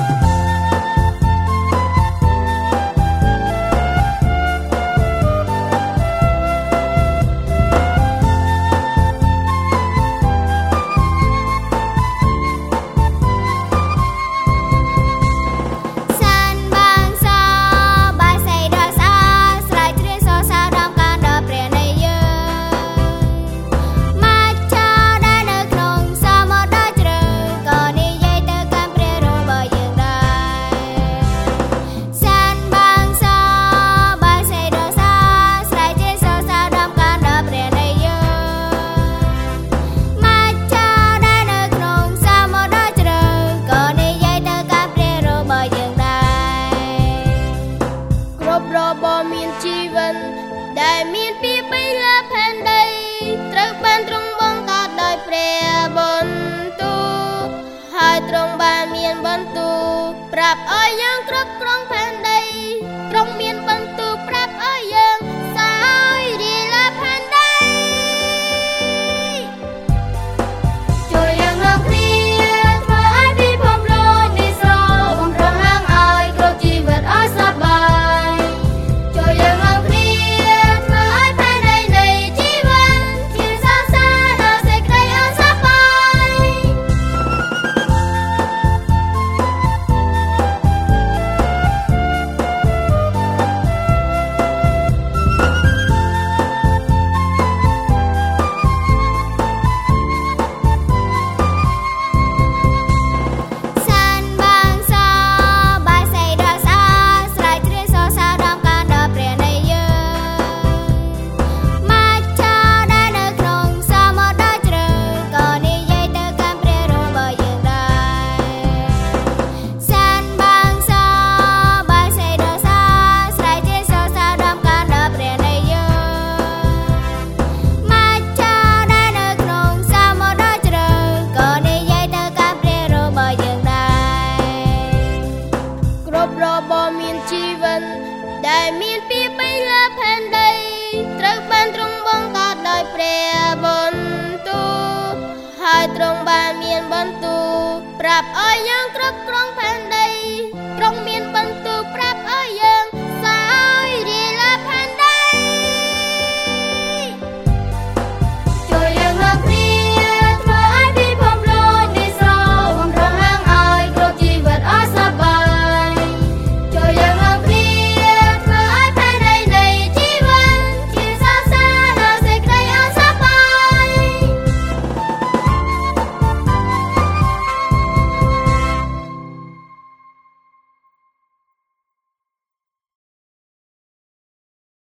ដែល មានពីបីលើផែនដីត្រូវបានទ្រង់បង្កើតដោយព្រះបន្ទូលហើយទ្រង់បានមានបន្ទូលប្រាប់ឲ្យយើងគ្រប់គ្រងផែនដី ដែលមានពីបីលើផែនដី ត្រូវបានទ្រង់បង្កើតដោយព្រះបន្ទូលហើយទ្រង់បានមានបន្ទូលប្រាប់ឲ្យយើងគ្រប់គ្រងផែន